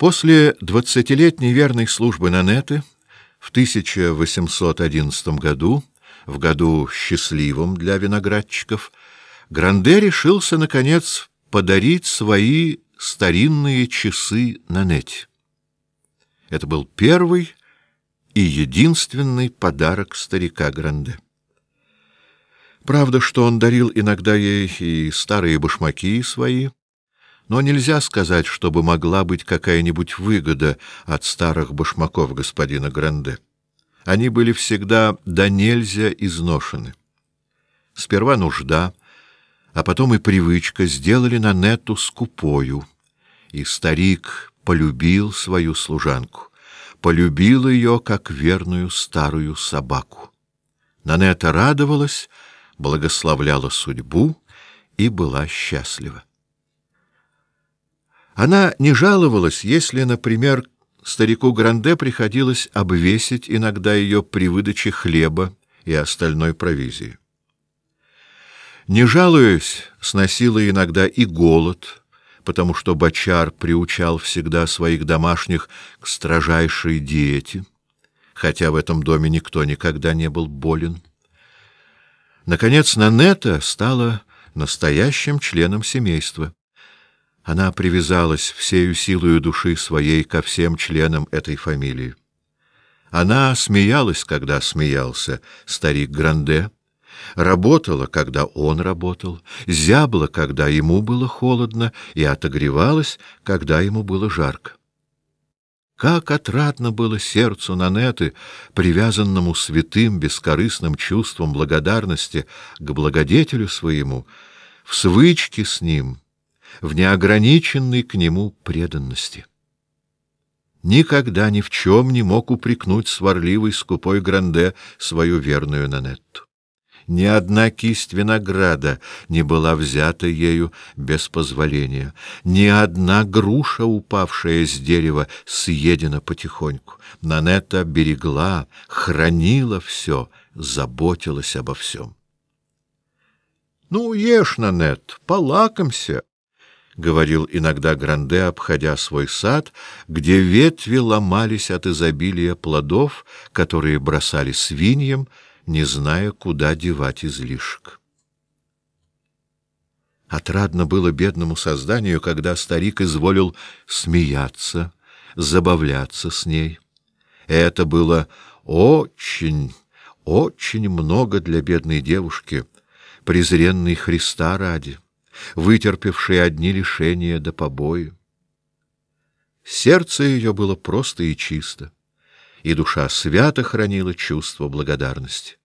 После двадцатилетней верной службы Нанеты в 1811 году, в году счастливом для виноградчиков, Гранде решился, наконец, подарить свои старинные часы Нанете. Это был первый и единственный подарок старика Гранде. Правда, что он дарил иногда ей и старые башмаки свои, но нельзя сказать, чтобы могла быть какая-нибудь выгода от старых башмаков господина Гранде. Они были всегда до нельзя изношены. Сперва нужда, а потом и привычка сделали на Нету скупою, и старик полюбил свою служанку, полюбил ее как верную старую собаку. Нанета радовалась, благословляла судьбу и была счастлива. Она не жаловалась, если, например, старику Гранде приходилось обвесить иногда ее при выдаче хлеба и остальной провизии. Не жалуясь, сносила иногда и голод, потому что бочар приучал всегда своих домашних к строжайшей диете, хотя в этом доме никто никогда не был болен. Наконец, Нанета стала настоящим членом семейства. Она привязалась всею силою души своей ко всем членам этой фамилии. Она смеялась, когда смеялся старик Гранде, работала, когда он работал, зябла, когда ему было холодно, и отогревалась, когда ему было жарко. Как отрадно было сердцу Нанеты, привязанному святым бескорыстным чувством благодарности к благодетелю своему, в свычке с ним — в неограниченной к нему преданности. Никогда ни в чем не мог упрекнуть сварливый скупой Гранде свою верную Нанетту. Ни одна кисть винограда не была взята ею без позволения, ни одна груша, упавшая с дерева, съедена потихоньку. Нанетта берегла, хранила все, заботилась обо всем. — Ну, ешь, Нанет, полакомься, — говорил иногда Гранде, обходя свой сад, где ветви ломались от изобилия плодов, которые бросали свиньям, не зная, куда девать излишек. Отрадно было бедному созданию, когда старик изволил смеяться, забавляться с ней. Это было очень, очень много для бедной девушки, презренной Христа ради вытерпевшей одни лишения до побои. Сердце ее было просто и чисто, и душа свято хранила чувство благодарности.